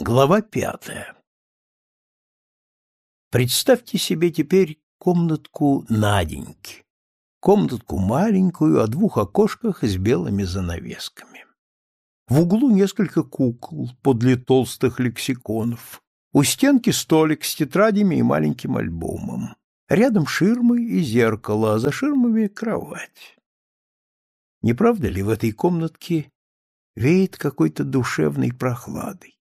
Глава пятая Представьте себе теперь комнатку Наденьки. Комнатку маленькую о двух окошках с белыми занавесками. В углу несколько кукол подле толстых лексиконов. У стенки столик с тетрадями и маленьким альбомом. Рядом ширмы и зеркало, а за ширмами кровать. Не правда ли в этой комнатке веет какой-то душевной прохладой?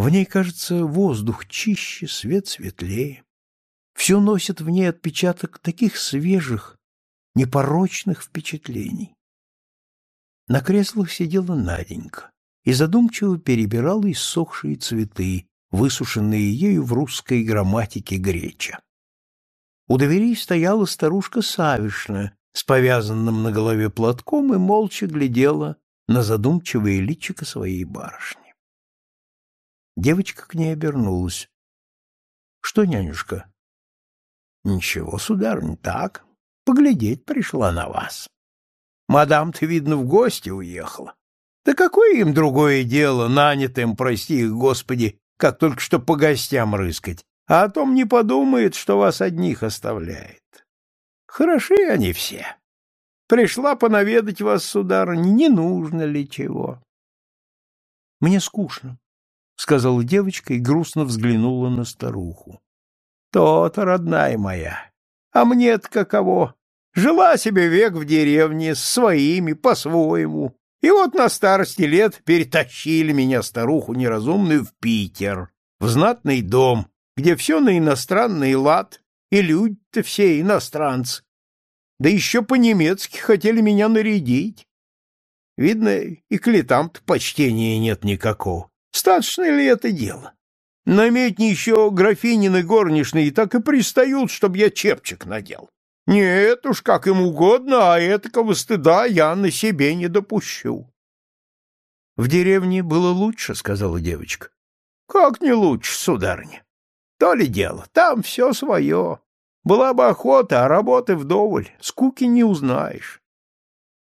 В ней, кажется, воздух чище, свет светлее. Все носит в ней отпечаток таких свежих, непорочных впечатлений. На креслах сидела Наденька и задумчиво перебирала иссохшие цветы, высушенные ею в русской грамматике греча. У дверей стояла старушка Савишна с повязанным на голове платком и молча глядела на задумчивое личико своей барышни. Девочка к ней обернулась. — Что, нянюшка? — Ничего, сударыня, так. Поглядеть пришла на вас. Мадам-то, видно, в гости уехала. Да какое им другое дело, нанятым, прости их, Господи, как только что по гостям рыскать, а о том не подумает, что вас одних оставляет. Хороши они все. Пришла понаведать вас, сударыня, не нужно ли чего. — Мне скучно, — сказала девочка и грустно взглянула на старуху. — То-то, родная моя. А мне-то каково? Жила себе век в деревне, с своими, по-своему. И вот на старости лет перетащили меня, старуху неразумную, в Питер, в знатный дом, где все на иностранный лад, и люди-то все иностранцы. Да еще по-немецки хотели меня нарядить. Видно, и к летам-то почтения нет никакого. Статочное ли это дело? Наметни еще графинины горничные так и пристают, чтобы я чепчик надел. Нет уж, как им угодно, а этакого стыда я на себе не допущу. — В деревне было лучше, — сказала девочка. — Как не лучше, сударыня? То ли дело, там все свое. Была бы охота, а работы вдоволь, скуки не узнаешь.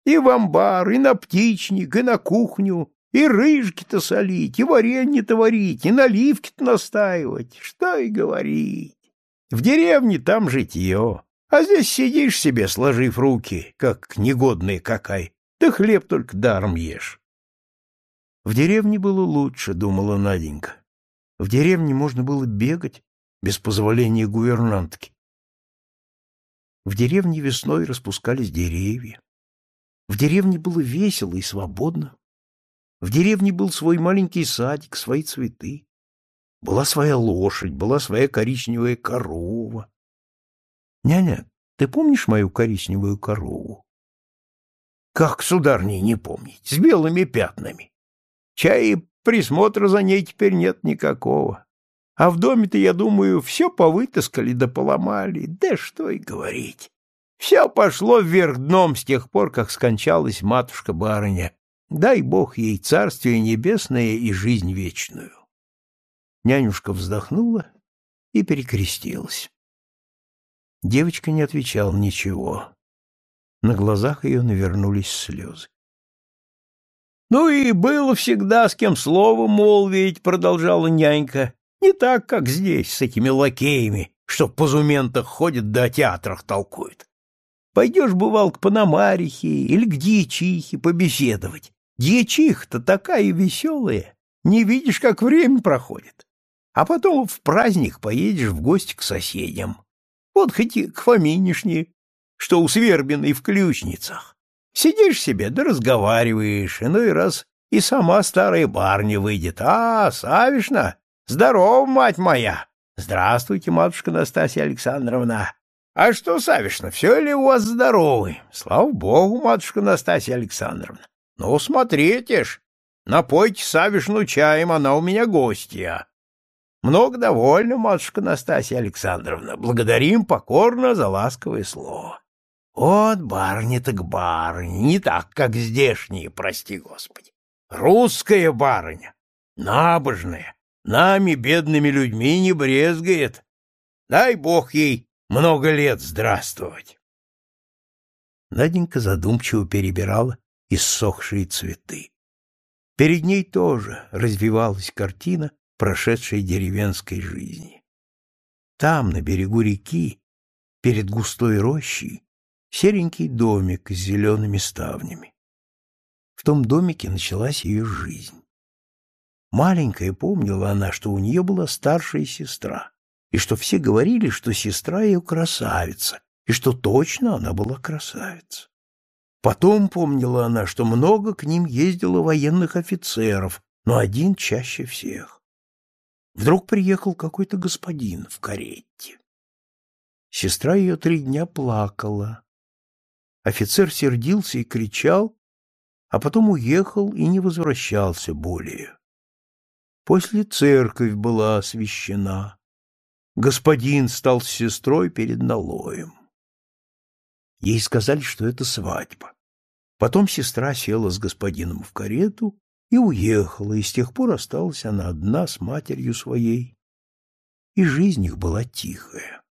И в амбар, и на птичник, и на кухню, и рыжки-то солить, и варенье-то варить, и наливки-то настаивать. Что и говорить. В деревне там житье. А здесь сидишь себе, сложив руки, как негодный какай, да хлеб только даром ешь. В деревне было лучше, думала Наденька. В деревне можно было бегать без позволения гувернантки. В деревне весной распускались деревья. В деревне было весело и свободно. В деревне был свой маленький садик, свои цветы. Была своя лошадь, была своя коричневая корова. Няня, ты помнишь мою коричневую корову? Как, сударней, не помнить, с белыми пятнами. Чай присмотра за ней теперь нет никакого. А в доме-то, я думаю, все повытаскали да поломали, да что и говорить. Все пошло вверх дном с тех пор, как скончалась матушка-барыня, Дай Бог ей царствие небесное и жизнь вечную. Нянюшка вздохнула и перекрестилась. Девочка не отвечала ничего. На глазах ее навернулись слезы. — Ну и было всегда с кем слово молвить, — продолжала нянька. — Не так, как здесь, с этими лакеями, что в позументах ходят да о театрах толкуют. Пойдешь, бывал, к Пономарихе или к Дьячихе побеседовать. Дьячиха-то такая веселая, не видишь, как время проходит. А потом в праздник поедешь в гости к соседям. Вот хоть и к Фоминишне, что у Свербиной в ключницах. Сидишь себе да разговариваешь, иной раз и сама старая барня выйдет. А, Савишна, здоров, мать моя! Здравствуйте, матушка Настасья Александровна. А что, Савишна, все ли у вас здоровы? Слава богу, матушка Настасья Александровна. Ну, смотрите ж, напойте Савишну чаем, она у меня гостья. Много довольна, матушка Настасья Александровна. Благодарим покорно за ласковое слово. Вот барыня так барыня, не так, как здешние, прости господи. Русская барыня, набожная, нами, бедными людьми, не брезгает. Дай бог ей много лет здравствовать. Наденька задумчиво перебирала иссохшие цветы. Перед ней тоже развивалась картина, прошедшей деревенской жизни. Там, на берегу реки, перед густой рощей, серенький домик с зелеными ставнями. В том домике началась ее жизнь. Маленькая помнила она, что у нее была старшая сестра, и что все говорили, что сестра ее красавица, и что точно она была красавица. Потом помнила она, что много к ним ездило военных офицеров, но один чаще всех. Вдруг приехал какой-то господин в карете. Сестра ее три дня плакала. Офицер сердился и кричал, а потом уехал и не возвращался более. После церковь была освящена. Господин стал с сестрой перед налоем. Ей сказали, что это свадьба. Потом сестра села с господином в карету и уехала, и с тех пор осталась она одна с матерью своей. И жизнь их была тихая.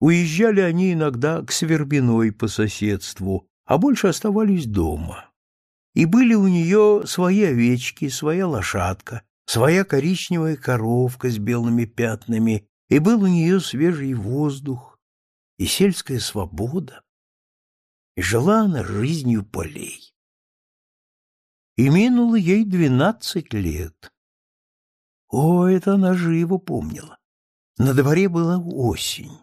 Уезжали они иногда к Свербиной по соседству, а больше оставались дома. И были у нее свои овечки, своя лошадка, своя коричневая коровка с белыми пятнами, и был у нее свежий воздух, и сельская свобода, и жила она жизнью полей. И минуло ей двенадцать лет. О, это она живо помнила. На дворе была осень.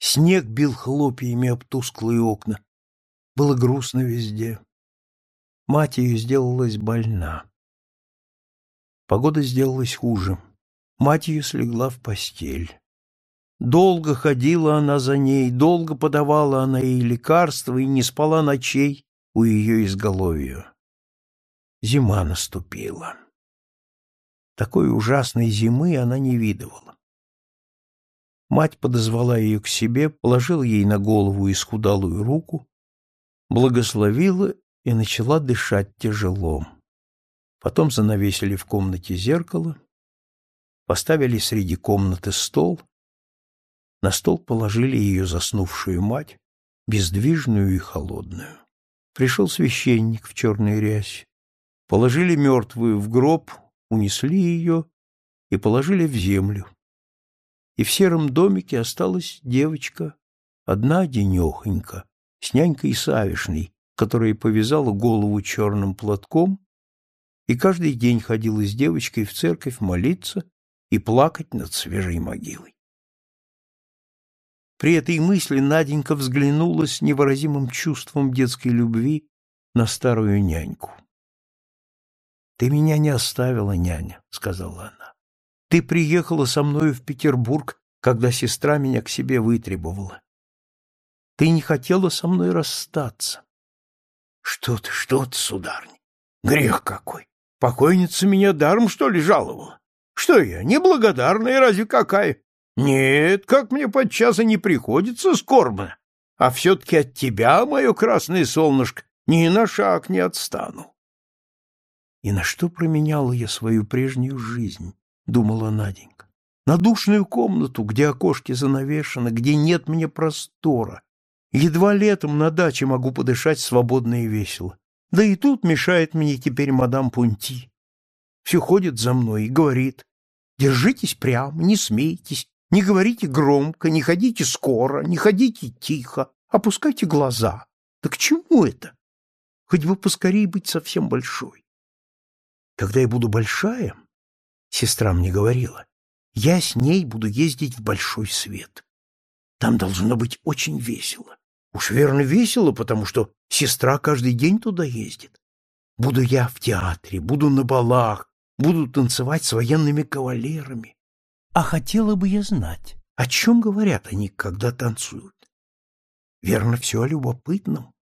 Снег бил хлопьями об тусклые окна. Было грустно везде. Мать ее сделалась больна. Погода сделалась хуже. Мать ее слегла в постель. Долго ходила она за ней, долго подавала она ей лекарства и не спала ночей у ее изголовья. Зима наступила. Такой ужасной зимы она не видывала. Мать подозвала ее к себе, положила ей на голову исхудалую руку, благословила и начала дышать тяжело. Потом занавесили в комнате зеркало, поставили среди комнаты стол — на стол положили ее заснувшую мать, бездвижную и холодную. Пришел священник в черной рясе. Положили мертвую в гроб, унесли ее и положили в землю. И в сером домике осталась девочка, одна денехонька, с нянькой Савишной, которая повязала голову черным платком и каждый день ходила с девочкой в церковь молиться и плакать над свежей могилой. При этой мысли Наденька взглянула с невыразимым чувством детской любви на старую няньку. «Ты меня не оставила, няня», — сказала она. «Ты приехала со мною в Петербург, когда сестра меня к себе вытребовала. Ты не хотела со мной расстаться». «Что ты, что ты, сударыня? Грех какой! Покойница меня даром, что ли, жаловала? Что я, неблагодарная разве какая? Нет, как мне подчас и не приходится скорбно, а все-таки от тебя, мое красное солнышко, ни на шаг не отстану. И на что променяла я свою прежнюю жизнь, думала Наденька. На душную комнату, где окошки занавешены, где нет мне простора. Едва летом на даче могу подышать свободно и весело. Да и тут мешает мне теперь мадам Пунти. Все ходит за мной и говорит, держитесь прямо, не смейтесь, не говорите громко, не ходите скоро, не ходите тихо, опускайте глаза. Да к чему это? Хоть бы поскорее быть совсем большой. Когда я буду большая, сестра мне говорила, я с ней буду ездить в большой свет. Там должно быть очень весело. Уж верно весело, потому что сестра каждый день туда ездит. Буду я в театре, буду на балах, буду танцевать с военными кавалерами. А хотела бы я знать, о чем говорят они, когда танцуют. Верно, все о любопытном.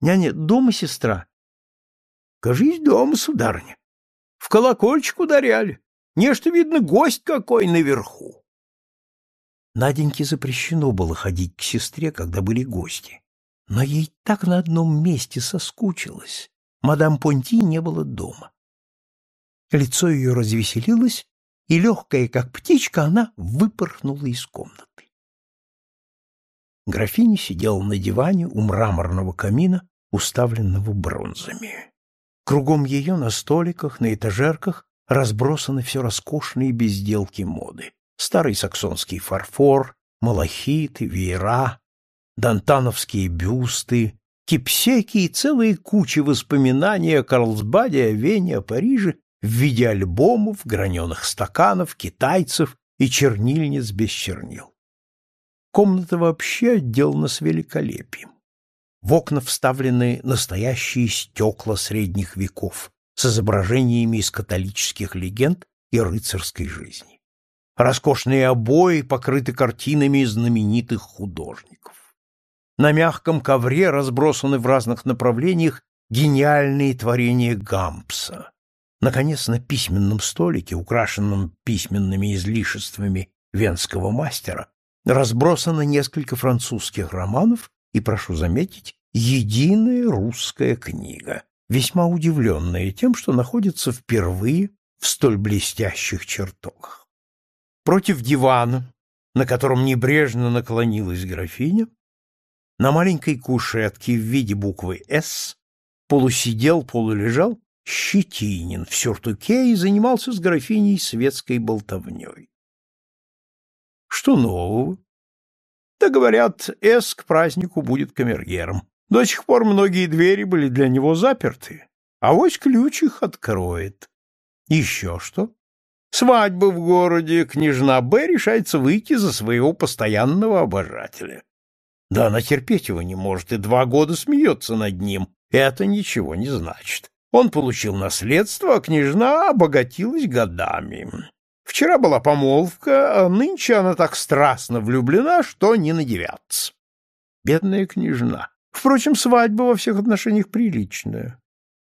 Няня, дома сестра? Кажись, дома, сударыня. В колокольчик ударяли. Нечто, видно, гость какой наверху. Наденьке запрещено было ходить к сестре, когда были гости. Но ей так на одном месте соскучилось. Мадам Понти не было дома. Лицо ее развеселилось, и, легкая как птичка, она выпорхнула из комнаты. Графиня сидела на диване у мраморного камина, уставленного бронзами. Кругом ее на столиках, на этажерках разбросаны все роскошные безделки моды. Старый саксонский фарфор, малахиты, веера, дантановские бюсты, кипсеки и целые кучи воспоминаний о Карлсбаде, о Вене, о Париже в виде альбомов, граненых стаканов, китайцев и чернильниц без чернил. Комната вообще отделана с великолепием. В окна вставлены настоящие стекла средних веков с изображениями из католических легенд и рыцарской жизни. Роскошные обои покрыты картинами знаменитых художников. На мягком ковре разбросаны в разных направлениях гениальные творения Гампса. Наконец, на письменном столике, украшенном письменными излишествами венского мастера, разбросано несколько французских романов и, прошу заметить, единая русская книга, весьма удивленная тем, что находится впервые в столь блестящих чертогах. Против дивана, на котором небрежно наклонилась графиня, на маленькой кушетке в виде буквы «С» полусидел, полулежал Щетинин в сюртуке и занимался с графиней светской болтовней. Что нового? Да говорят, С к празднику будет камергером. До сих пор многие двери были для него заперты, а вось ключ их откроет. Еще что? Свадьба в городе, княжна Б решается выйти за своего постоянного обожателя. Да она терпеть его не может и два года смеется над ним. Это ничего не значит. Он получил наследство, а княжна обогатилась годами. Вчера была помолвка, а нынче она так страстно влюблена, что не надевятся. Бедная княжна. Впрочем, свадьба во всех отношениях приличная.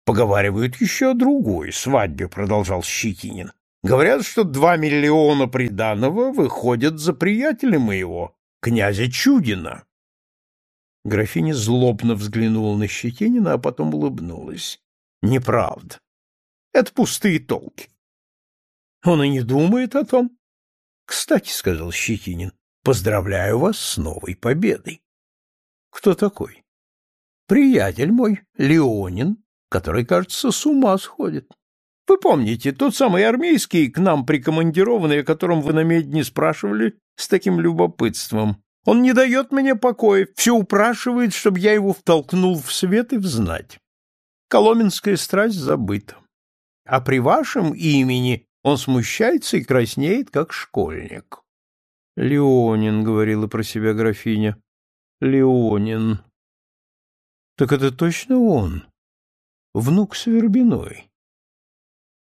Поговаривают еще о другой свадьбе, продолжал Щекинин. Говорят, что два миллиона приданого выходят за приятеля моего, князя Чудина. Графиня злобно взглянула на Щетинина, а потом улыбнулась. Неправда. Это пустые толки. Он и не думает о том. Кстати, — сказал Щетинин, — поздравляю вас с новой победой. Кто такой? Приятель мой, Леонин, который, кажется, с ума сходит. Вы помните, тот самый армейский, к нам прикомандированный, о котором вы на медне спрашивали с таким любопытством. Он не дает мне покоя, все упрашивает, чтобы я его втолкнул в свет и в знать. Коломенская страсть забыта. А при вашем имени он смущается и краснеет, как школьник. — Леонин, — говорила про себя графиня. — Леонин. — Так это точно он? Внук Свербиной.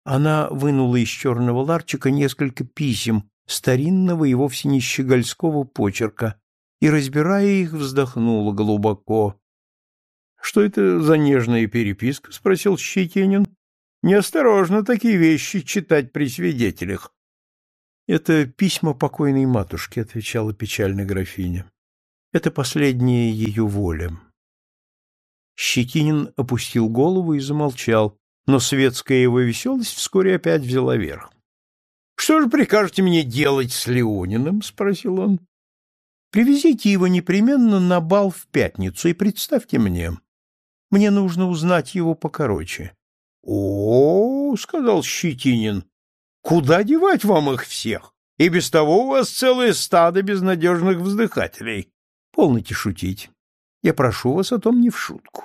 Она вынула из черного ларчика несколько писем старинного и вовсе не щегольского почерка и, разбирая их, вздохнула глубоко. — Что это за нежная переписка? — спросил Щетинин. Неосторожно такие вещи читать при свидетелях. Это письма покойной матушки, отвечала печально графиня. Это последняя ее воля. Щетинин опустил голову и замолчал, но светская его веселость вскоре опять взяла верх. — Что же прикажете мне делать с Леониным? — спросил он. — Привезите его непременно на бал в пятницу и представьте мне. Мне нужно узнать его покороче. О, сказал Щетинин, куда девать вам их всех? И без того у вас целое стадо безнадежных вздыхателей. Полноте шутить. Я прошу вас о том не в шутку.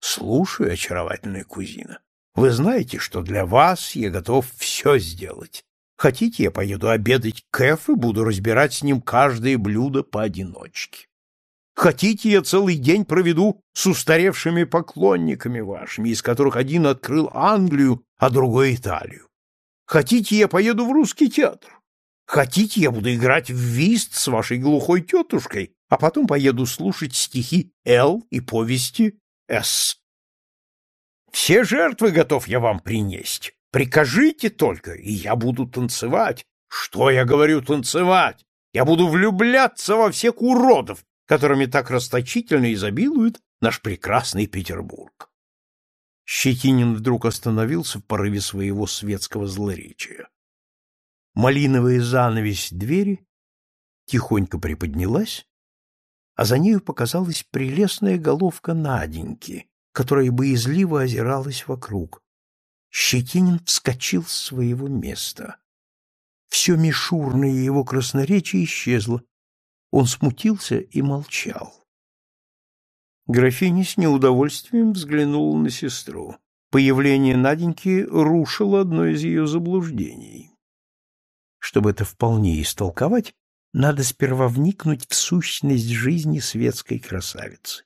Слушаю, очаровательная кузина. Вы знаете, что для вас я готов все сделать. Хотите, я поеду обедать к Эф и буду разбирать с ним каждое блюдо поодиночке. Хотите, я целый день проведу с устаревшими поклонниками вашими, из которых один открыл Англию, а другой Италию? Хотите, я поеду в русский театр? Хотите, я буду играть в вист с вашей глухой тетушкой, а потом поеду слушать стихи Л и повести С? Все жертвы готов я вам принести. Прикажите только, и я буду танцевать. Что я говорю танцевать? Я буду влюбляться во всех уродов, которыми так расточительно изобилует наш прекрасный Петербург. Щетинин вдруг остановился в порыве своего светского злоречия. Малиновая занавесь двери тихонько приподнялась, а за нею показалась прелестная головка Наденьки, которая боязливо озиралась вокруг. Щетинин вскочил с своего места. Все мишурное его красноречие исчезло. Он смутился и молчал. Графиня с неудовольствием взглянула на сестру. Появление Наденьки рушило одно из ее заблуждений. Чтобы это вполне истолковать, надо сперва вникнуть в сущность жизни светской красавицы.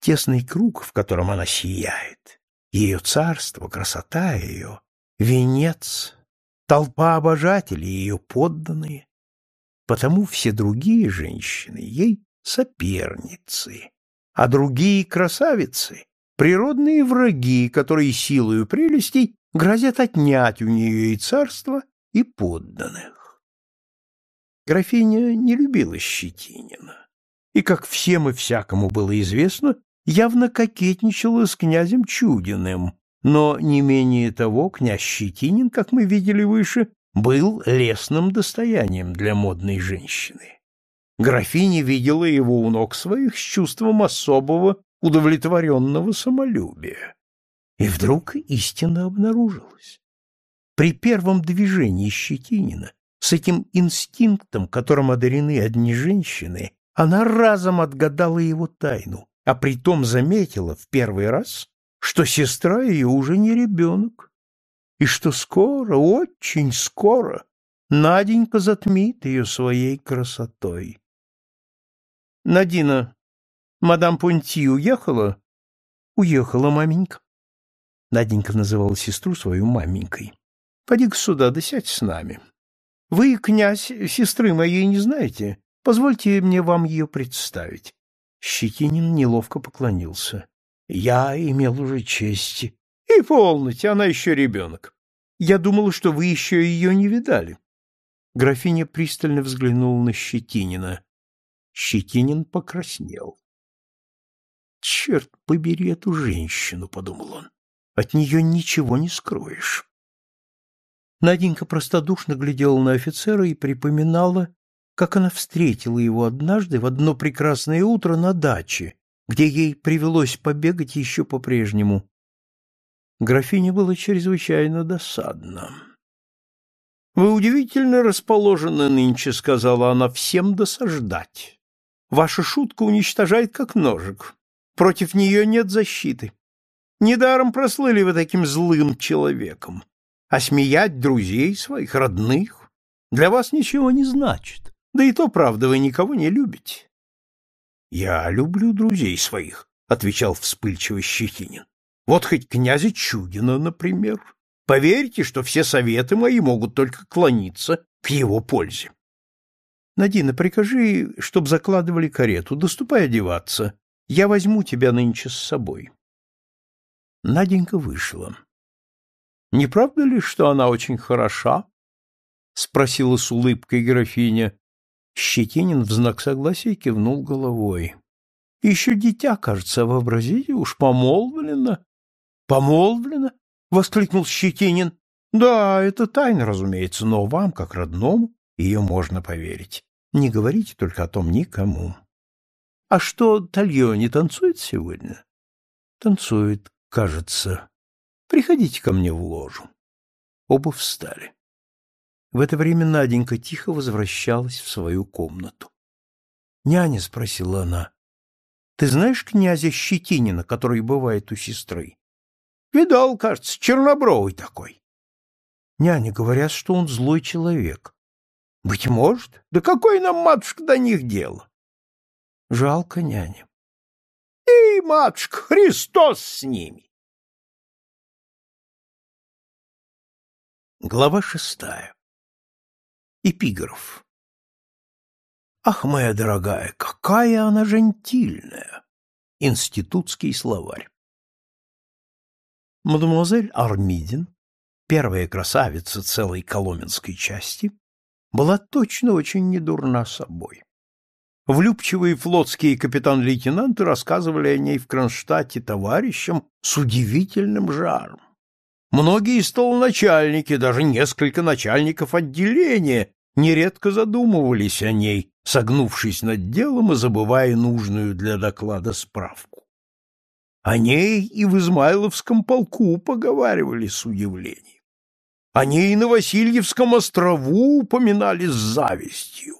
Тесный круг, в котором она сияет, ее царство, красота ее, венец, толпа обожателей, ее подданные. Потому все другие женщины ей соперницы, а другие красавицы — природные враги, которые силою прелестей грозят отнять у нее и царство, и подданных. Графиня не любила Щетинина, и, как всем и всякому было известно, явно кокетничала с князем Чудиным, но не менее того князь Щетинин, как мы видели выше, был лесным достоянием для модной женщины. Графиня видела его у ног своих с чувством особого удовлетворенного самолюбия. И вдруг истина обнаружилась. При первом движении Щетинина, с этим инстинктом, которым одарены одни женщины, она разом отгадала его тайну, а притом заметила в первый раз, что сестра ее уже не ребенок, и что скоро, очень скоро, Наденька затмит ее своей красотой. — Надина, мадам Понти уехала? — Уехала, маменька. Наденька называла сестру свою маменькой. — Поди-ка сюда, да сядь с нами. Вы, князь, сестры моей не знаете? Позвольте мне вам ее представить. Щетинин неловко поклонился. — Я имел уже честь. — И полноте, она еще ребенок. Я думала, что вы еще ее не видали. Графиня пристально взглянула на Щетинина. Щетинин покраснел. «Черт побери эту женщину!» — подумал он. «От нее ничего не скроешь». Наденька простодушно глядела на офицера и припоминала, как она встретила его однажды в одно прекрасное утро на даче, где ей привелось побегать еще по-прежнему. Графине было чрезвычайно досадно. «Вы удивительно расположены нынче», — сказала она, — «всем досаждать. Ваша шутка уничтожает как ножик. Против нее нет защиты. Недаром прослыли вы таким злым человеком. А смеять друзей своих, родных, для вас ничего не значит. Да и то, правда, вы никого не любите. — Я люблю друзей своих, — отвечал вспыльчиво Щетинин. — Вот хоть князя Чудина, например. Поверьте, что все советы мои могут только клониться к его пользе. — Надина, прикажи, чтоб закладывали карету, доступай одеваться. Я возьму тебя нынче с собой. Наденька вышла. — Не правда ли, что она очень хороша? — спросила с улыбкой графиня. Щетинин в знак согласия кивнул головой. — Еще дитя, кажется, вообразите, уж помолвлено. — Помолвлено? — воскликнул Щетинин. — Да, это тайна, разумеется, но вам, как родному, ее можно поверить. Не говорите только о том никому. — А что, Тальё не танцует сегодня? — Танцует, кажется. Приходите ко мне в ложу. Оба встали. В это время Наденька тихо возвращалась в свою комнату. «Няня», — спросила она, — «ты знаешь князя Щетинина, который бывает у сестры?» «Видал, кажется, чернобровый такой». «Няня, говорят, что он злой человек». «Быть может. Да какое нам, матушка, до них дело?» «Жалко, няня». «И, матушка, Христос с ними!» Глава шестая Эпиграф. Ах, моя дорогая, какая она жентильная! Институтский словарь. Мадемуазель Армидин, первая красавица целой коломенской части, была точно очень недурна собой. Влюбчивые флотские капитан-лейтенанты рассказывали о ней в Кронштадте товарищам с удивительным жаром. Многие столоначальники, даже несколько начальников отделения, нередко задумывались о ней, согнувшись над делом и забывая нужную для доклада справку. О ней и в Измайловском полку поговаривали с удивлением. О ней на Васильевском острову упоминали с завистью.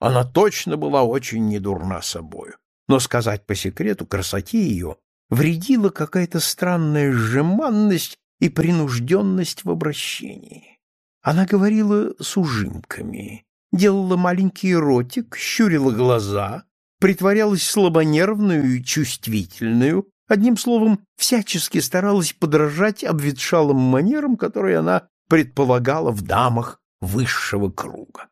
Она точно была очень недурна собою. Но сказать по секрету, красоте ее вредила какая-то странная сжиманность и принужденность в обращении. Она говорила с ужимками, делала маленький ротик, щурила глаза, притворялась слабонервную и чувствительную, одним словом, всячески старалась подражать обветшалым манерам, которые она предполагала в дамах высшего круга.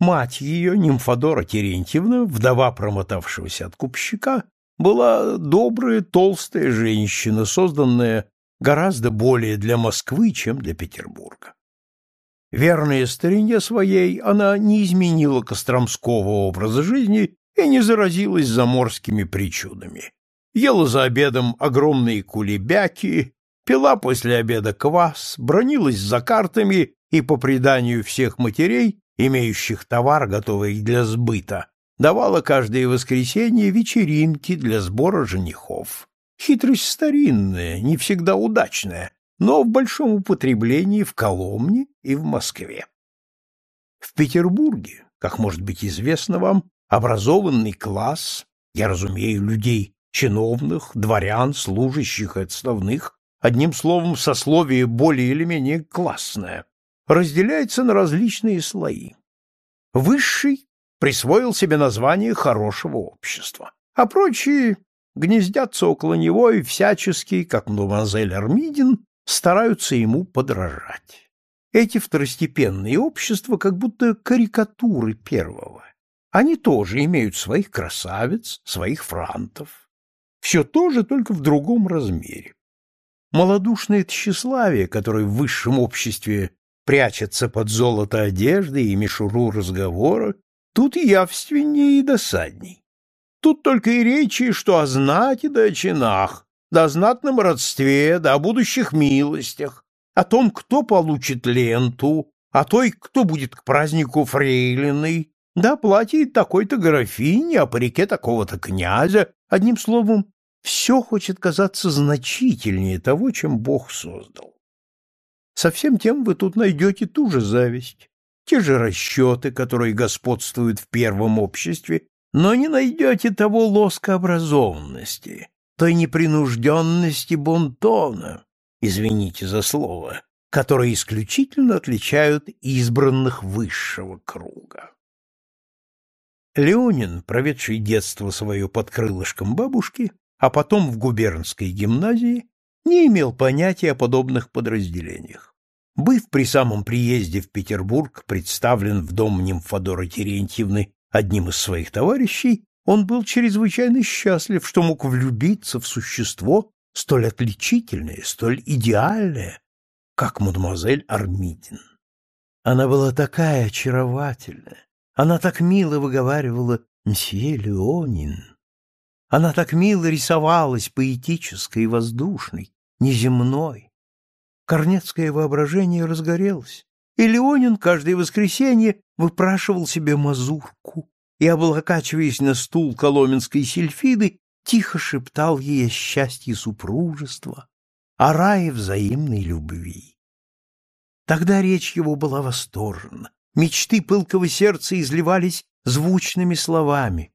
Мать ее, Нимфодора Терентьевна, вдова промотавшегося откупщика, была добрая, толстая женщина, созданная гораздо более для Москвы, чем для Петербурга. Верная старине своей, она не изменила Костромского образа жизни и не заразилась заморскими причудами. Ела за обедом огромные кулебяки, пила после обеда квас, бронилась за картами и, по преданию всех матерей, имеющих товар, готовый для сбыта, давала каждое воскресенье вечеринки для сбора женихов. Хитрость старинная, не всегда удачная, но в большом употреблении в Коломне и в Москве. В Петербурге, как может быть известно вам, образованный класс, я разумею людей чиновных, дворян, служащих и отставных, одним словом, сословие более или менее классное, разделяется на различные слои. Высший присвоил себе название хорошего общества, а прочие гнездятся около него и всячески, как мадемуазель Армидин, стараются ему подражать. Эти второстепенные общества как будто карикатуры первого. Они тоже имеют своих красавиц, своих франтов. Все то же, только в другом размере. Молодушное тщеславие, которое в высшем обществе прячется под золото одежды и мишуру разговора, тут явственнее и досадней. Тут только и речи, что о знати да о чинах, да о знатном родстве, да о будущих милостях, о том, кто получит ленту, о той, кто будет к празднику фрейлиной, да платье такой-то графини, о парике такого-то князя, одним словом, все хочет казаться значительнее того, чем Бог создал. Совсем тем вы тут найдете ту же зависть, те же расчеты, которые господствуют в первом обществе, но не найдете того лоска образованности, той непринужденности бонтона, извините за слово, которые исключительно отличают избранных высшего круга. Леонин, проведший детство свое под крылышком бабушки, а потом в губернской гимназии, не имел понятия о подобных подразделениях. Быв при самом приезде в Петербург представлен в дом Нимфодора Терентьевны одним из своих товарищей, он был чрезвычайно счастлив, что мог влюбиться в существо столь отличительное, столь идеальное, как мадемуазель Армидин. Она была такая очаровательная, она так мило выговаривала «Мсье Леонин», она так мило рисовалась, поэтической и воздушной, неземной. Корнецкое воображение разгорелось, и Леонин каждое воскресенье выпрашивал себе мазурку и, облокачиваясь на стул коломенской сельфиды, тихо шептал ей о счастье супружества, о рае взаимной любви. Тогда речь его была восторжена, мечты пылкого сердца изливались звучными словами,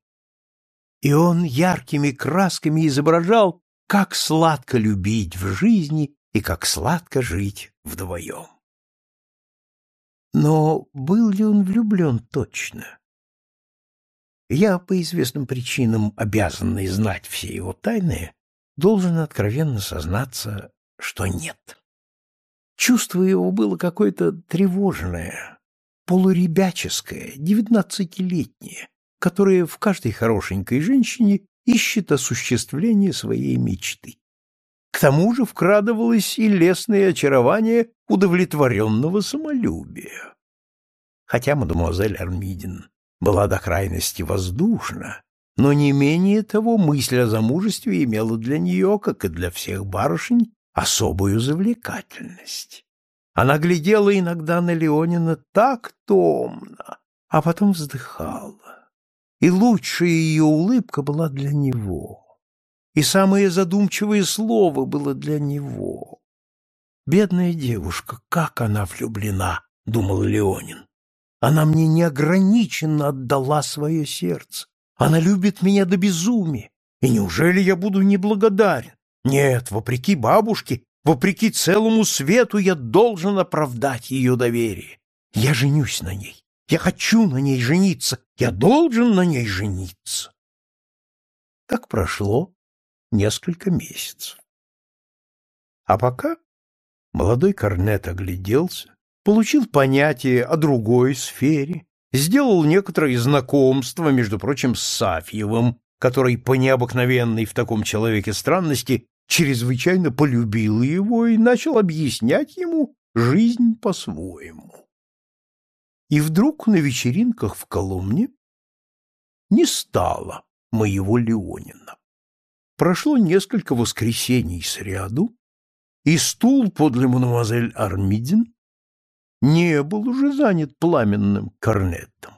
и он яркими красками изображал, как сладко любить в жизни и как сладко жить вдвоем. Но был ли он влюблен точно? Я, по известным причинам, обязанный знать все его тайны, должен откровенно сознаться, что нет. Чувство его было какое-то тревожное, полуребяческое, девятнадцатилетнее, которая в каждой хорошенькой женщине ищет осуществление своей мечты. К тому же вкрадывалось и лесное очарование удовлетворенного самолюбия. Хотя мадемуазель Армидин была до крайности воздушна, но не менее того мысль о замужестве имела для нее, как и для всех барышень, особую завлекательность. Она глядела иногда на Леонина так томно, а потом вздыхала и лучшая ее улыбка была для него. и самое задумчивое слово было для него. «Бедная девушка, как она влюблена!» — думал Леонин. «Она мне неограниченно отдала свое сердце. Она любит меня до безумия. И неужели я буду неблагодарен? Нет, вопреки бабушке, вопреки целому свету я должен оправдать ее доверие. Я женюсь на ней. Я хочу на ней жениться. Я должен на ней жениться. Так прошло несколько месяцев. А пока молодой корнет огляделся, получил понятие о другой сфере, сделал некоторые знакомства, между прочим, с Сафьевым, который по необыкновенной в таком человеке странности чрезвычайно полюбил его и начал объяснять ему жизнь по-своему. И вдруг на вечеринках в Коломне не стало моего Леонина. Прошло несколько воскресений сряду, и стул подле мадемуазель Армидин не был уже занят пламенным корнетом.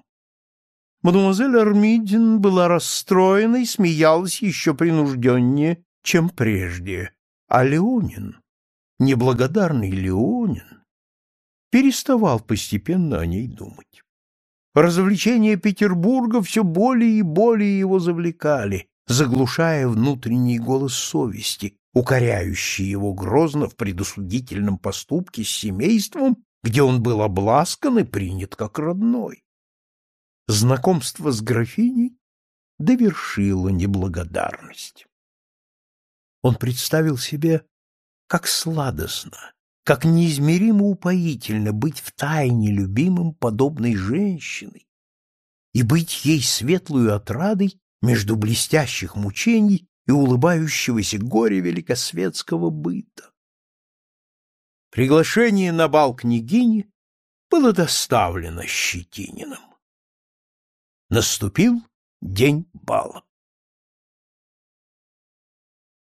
Мадемуазель Армидин была расстроена и смеялась еще принужденнее, чем прежде, а Леонин, неблагодарный Леонин, переставал постепенно о ней думать. Развлечения Петербурга все более и более его завлекали, заглушая внутренний голос совести, укоряющий его грозно в предосудительном поступке с семейством, где он был обласкан и принят как родной. Знакомство с графиней довершило неблагодарность. Он представил себе, как сладостно, как неизмеримо упоительно быть в тайне любимым подобной женщиной и быть ей светлую отрадой между блестящих мучений и улыбающегося горя великосветского быта. Приглашение на бал княгини было доставлено Щетининым. Наступил день бала.